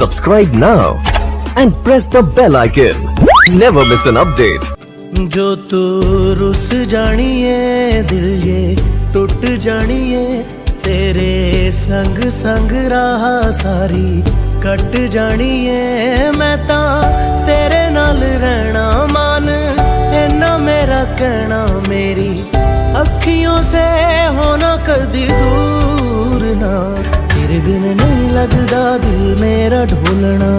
Subscribe now and press the bell icon. Never miss an update. ਜੋ ਤੂੰ ਰੁੱਸ ਜਾਣੀ ਏ ਦਿਲ ਏ ਟੁੱਟ ਜਾਣੀ ਏ ਤੇਰੇ ਸੰਗ ਸੰਗ ਰਾਹ ਸਾਰੀ ਕੱਟ ਜਾਣੀ ਏ ਮੈਂ ਤਾਂ ਤੇਰੇ ਨਾਲ ਰਹਿਣਾ ਮਨ ਇੰਨਾ ਮੇਰਾ ਕਹਿਣਾ, ਮੇਰੀ ਅੱਖੀਆਂ लगदा दिल मेरा ढोलना